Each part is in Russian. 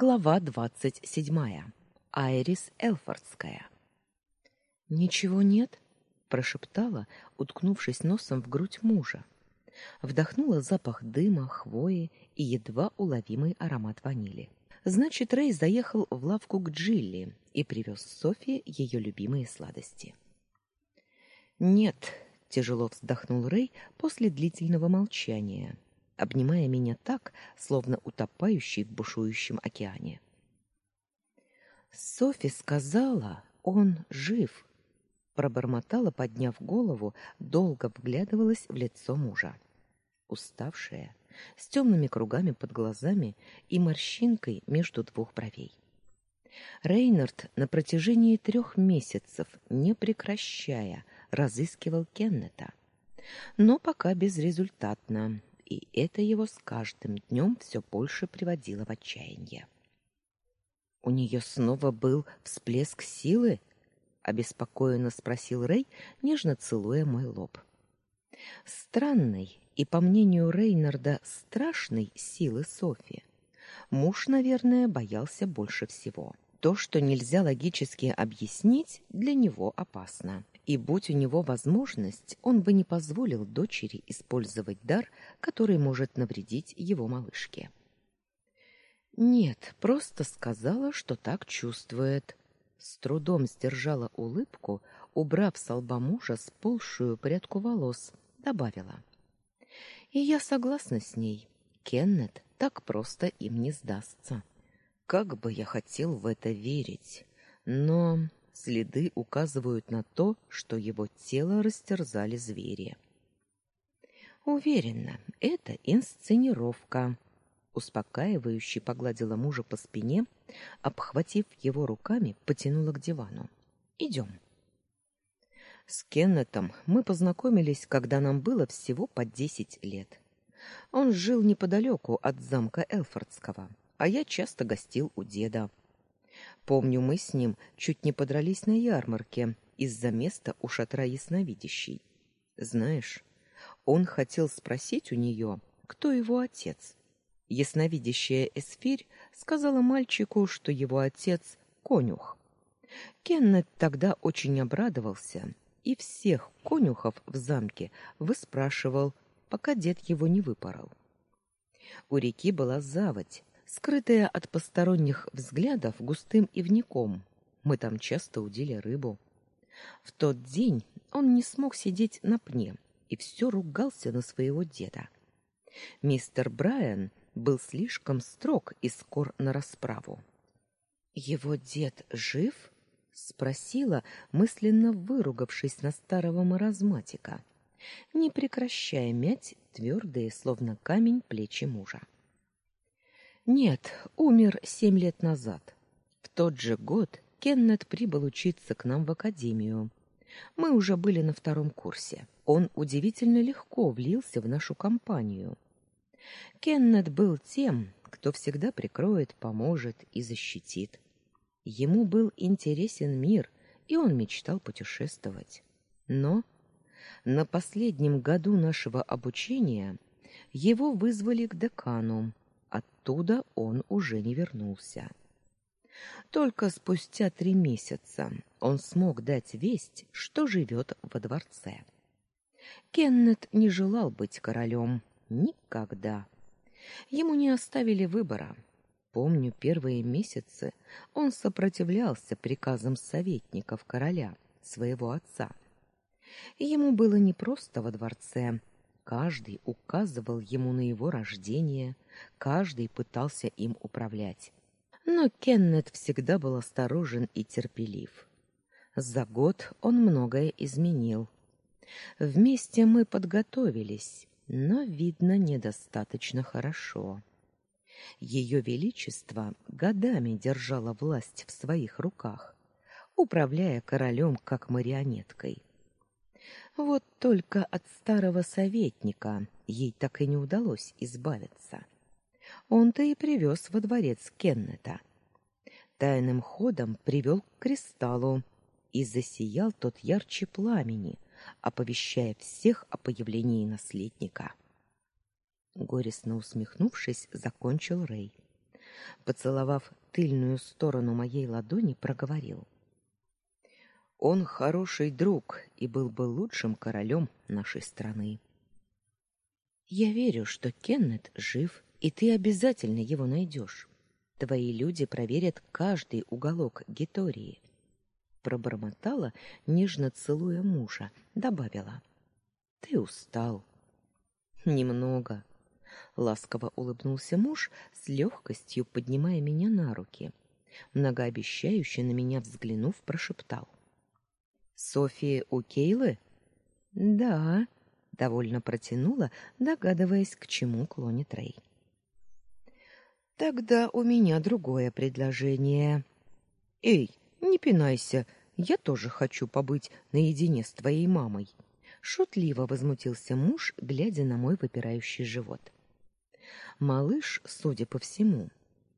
Глава двадцать седьмая. Айрис Элфордская. Ничего нет, прошептала, уткнувшись носом в грудь мужа. Вдохнула запах дыма, хвои и едва уловимый аромат ванили. Значит, Рэй заехал в лавку к Джилли и привез Софии ее любимые сладости. Нет, тяжело вздохнул Рэй после длительного молчания обнимая меня так, словно утопающий в бушующем океане. Софи сказала, он жив. Пробормотала, подняв голову, долго вглядывалась в лицо мужа. Уставшая, с темными кругами под глазами и морщинкой между двух бровей. Рейнард на протяжении трех месяцев, не прекращая, разыскивал Кеннета, но пока безрезультатно и это его с каждым днем все больше приводило в отчаяние. У нее снова был всплеск силы, обеспокоенно спросил Рей, нежно целуя мой лоб. Странной и, по мнению Рейнарда, страшной силы Софи. Муж, наверное, боялся больше всего. То, что нельзя логически объяснить, для него опасно и будь у него возможность, он бы не позволил дочери использовать дар, который может навредить его малышке. Нет, просто сказала, что так чувствует. С трудом сдержала улыбку, убрав с лба мужа сползшую прядку волос, добавила: "И я согласна с ней. Кеннет так просто им не сдастся. Как бы я хотел в это верить, но Следы указывают на то, что его тело растерзали звери. Уверена, это инсценировка. Успокаивающе погладила мужа по спине, обхватив его руками, потянула к дивану. Идем. С Кеннетом мы познакомились, когда нам было всего по десять лет. Он жил неподалеку от замка Элфордского, а я часто гостил у деда. Помню, мы с ним чуть не подрались на ярмарке из-за места у шатра ясновидящей. Знаешь, он хотел спросить у нее, кто его отец. Ясновидящая Эсфирь сказала мальчику, что его отец — конюх. Кеннет тогда очень обрадовался и всех конюхов в замке выспрашивал, пока дед его не выпорол. У реки была заводь, скрытая от посторонних взглядов густым ивником. Мы там часто удили рыбу. В тот день он не смог сидеть на пне и все ругался на своего деда. Мистер Брайан был слишком строг и скор на расправу. Его дед жив? спросила, мысленно выругавшись на старого маразматика, не прекращая мять твердые, словно камень, плечи мужа. Нет, умер семь лет назад. В тот же год Кеннет прибыл учиться к нам в академию. Мы уже были на втором курсе. Он удивительно легко влился в нашу компанию. Кеннет был тем, кто всегда прикроет, поможет и защитит. Ему был интересен мир, и он мечтал путешествовать. Но на последнем году нашего обучения его вызвали к декану, Оттуда он уже не вернулся. Только спустя три месяца он смог дать весть, что живет во дворце. Кеннет не желал быть королем никогда. Ему не оставили выбора. Помню, первые месяцы он сопротивлялся приказам советников короля, своего отца. Ему было непросто во дворце, Каждый указывал ему на его рождение, каждый пытался им управлять. Но Кеннет всегда был осторожен и терпелив. За год он многое изменил. Вместе мы подготовились, но, видно, недостаточно хорошо. Ее величество годами держало власть в своих руках, управляя королем как марионеткой. Вот только от старого советника ей так и не удалось избавиться. Он-то и привез во дворец Кеннета. Тайным ходом привел к кристаллу, и засиял тот ярче пламени, оповещая всех о появлении наследника. Горестно усмехнувшись, закончил Рей. Поцеловав тыльную сторону моей ладони, проговорил: Он хороший друг и был бы лучшим королем нашей страны. Я верю, что Кеннет жив, и ты обязательно его найдешь. Твои люди проверят каждый уголок Гитории. Пробормотала, нежно целуя мужа, добавила: Ты устал. Немного. Ласково улыбнулся муж, с легкостью поднимая меня на руки. Многообещающе на меня взглянув, прошептал: "София у Кейлы?" "Да", довольно протянула, догадываясь, к чему клонит Рей. Тогда у меня другое предложение. Эй, не пинайся, я тоже хочу побыть наедине с твоей мамой. Шутливо возмутился муж, глядя на мой выпирающий живот. Малыш, судя по всему,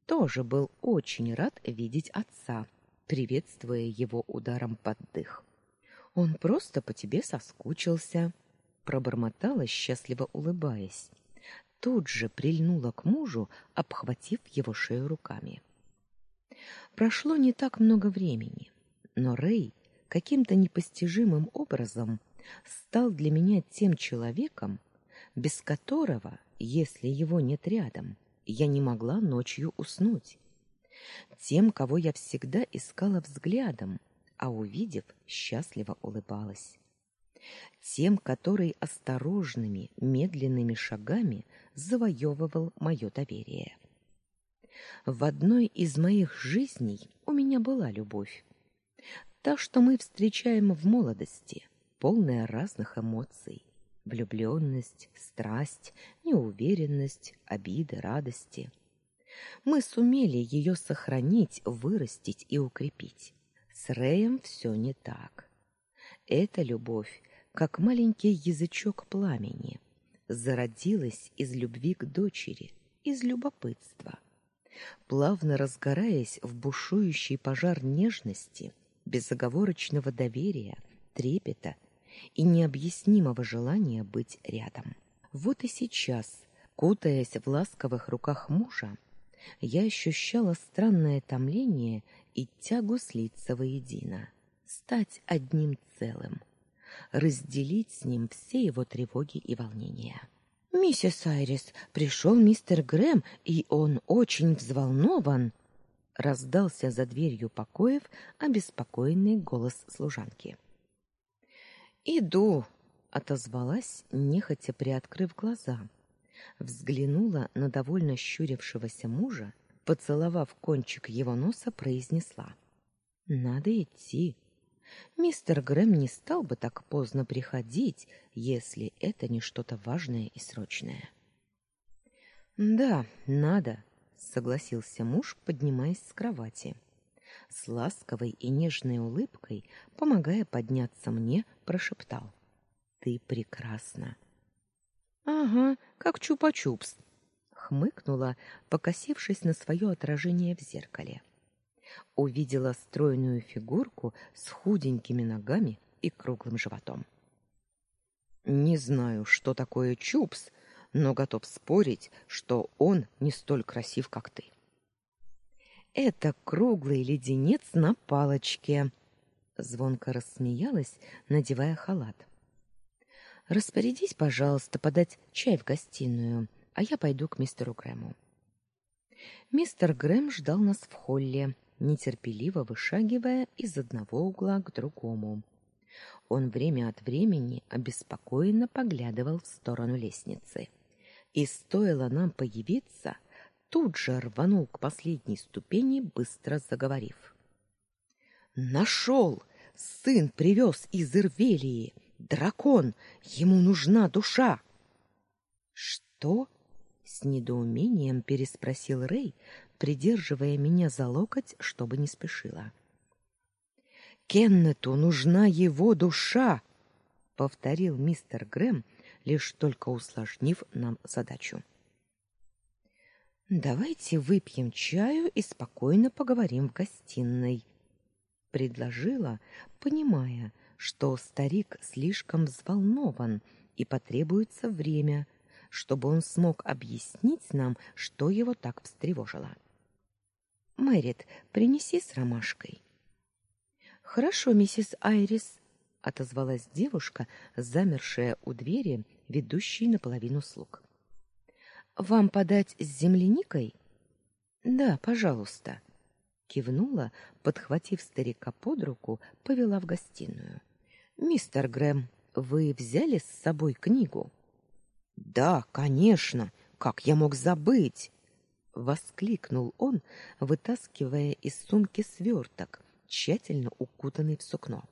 тоже был очень рад видеть отца, приветствуя его ударом под дых. Он просто по тебе соскучился, пробормотала, счастливо улыбаясь. Тут же прильнула к мужу, обхватив его шею руками. Прошло не так много времени, но Рей каким-то непостижимым образом стал для меня тем человеком, без которого, если его нет рядом, я не могла ночью уснуть. Тем, кого я всегда искала взглядом, а увидев, счастливо улыбалась. Тем, который осторожными, медленными шагами завоевывал мое доверие. В одной из моих жизней у меня была любовь. Та, что мы встречаем в молодости, полная разных эмоций: влюбленность, страсть, неуверенность, обиды, радости. Мы сумели ее сохранить, вырастить и укрепить. С Рэем все не так. Эта любовь, как маленький язычок пламени, зародилась из любви к дочери, из любопытства. Плавно разгораясь в бушующий пожар нежности, безоговорочного доверия, трепета и необъяснимого желания быть рядом. Вот и сейчас, кутаясь в ласковых руках мужа, я ощущала странное томление и тягу слиться воедино, стать одним целым, разделить с ним все его тревоги и волнения. «Миссис Айрис, пришел мистер Грэм, и он очень взволнован», — раздался за дверью покоев обеспокоенный голос служанки. Иду, отозвалась, нехотя приоткрыв глаза. Взглянула на довольно щурившегося мужа, поцеловав кончик его носа, произнесла: "Надо идти. Мистер Грэм не стал бы так поздно приходить, если это не что-то важное и срочное". "Да, надо", согласился муж, поднимаясь с кровати с ласковой и нежной улыбкой, помогая подняться мне, прошептал: "Ты прекрасна". "Ага, как чупа-чупс", хмыкнула, покосившись на свое отражение в зеркале. Увидела стройную фигурку с худенькими ногами и круглым животом. Не знаю, что такое чупс, но готов спорить, что он не столь красив, как ты. Это круглый леденец на палочке. Звонко рассмеялась, надевая халат. Распорядись, пожалуйста, подать чай в гостиную, а я пойду к мистеру Грэму. Мистер Грэм ждал нас в холле, нетерпеливо вышагивая из одного угла к другому. Он время от времени обеспокоенно поглядывал в сторону лестницы. И стоило нам появиться, тут же рванул к последней ступени, быстро заговорив. «Нашел! Сын привез из Ирвелии! Дракон! Ему нужна душа!» «Что?» — с недоумением переспросил Рэй, придерживая меня за локоть, чтобы не спешила. «Кеннету нужна его душа!» — повторил мистер Грэм, лишь только усложнив нам задачу. Давайте выпьем чаю и спокойно поговорим в гостиной, предложила, понимая, что старик слишком взволнован и потребуется время, чтобы он смог объяснить нам, что его так встревожило. Мэрит, принеси с ромашкой. Хорошо, миссис Айрис, отозвалась девушка, замершая у двери, ведущей наполовину слуг. Вам подать с земляникой? Да, пожалуйста, кивнула, подхватив старика под руку, повела в гостиную. Мистер Грэм, вы взяли с собой книгу? Да, конечно. Как я мог забыть? воскликнул он, вытаскивая из сумки сверток, тщательно укутанный в сукно.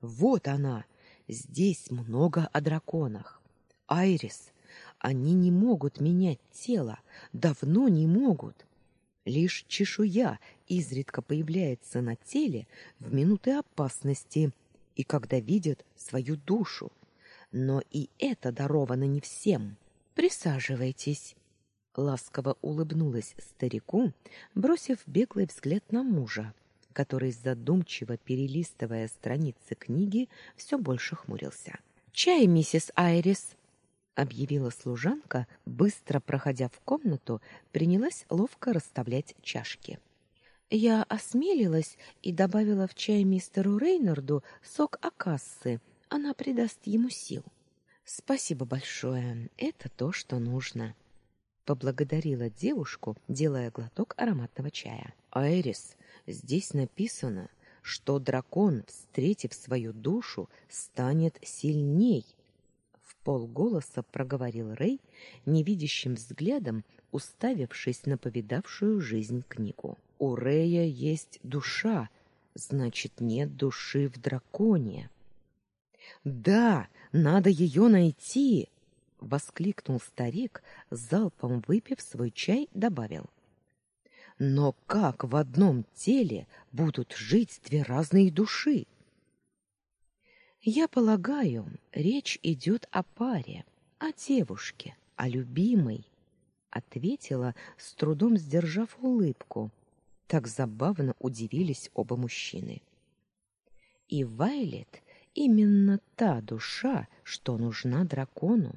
Вот она. Здесь много о драконах. Айрис, они не могут менять тело, давно не могут. Лишь чешуя изредка появляется на теле в минуты опасности и когда видят свою душу. Но и это даровано не всем. Присаживайтесь. Ласково улыбнулась старику, бросив беглый взгляд на мужа, который задумчиво перелистывая страницы книги, все больше хмурился. Чай, миссис Айрис, объявила служанка, быстро проходя в комнату, принялась ловко расставлять чашки. Я осмелилась и добавила в чай мистеру Рейнарду сок акассы. Она придаст ему сил. Спасибо большое. Это то, что нужно. Поблагодарила девушку, делая глоток ароматного чая. Айрис, здесь написано, что дракон, встретив свою душу, станет сильней полголоса проговорил Рей, невидящим взглядом уставившись на повидавшую жизнь книгу. У Рея есть душа, значит, нет души в драконе. Да, надо ее найти, воскликнул старик, залпом выпив свой чай, добавил: Но как в одном теле будут жить две разные души? Я полагаю, речь идет о паре, о девушке, о любимой, ответила, с трудом сдержав улыбку. Так забавно удивились оба мужчины. И Вайлет именно та душа, что нужна дракону.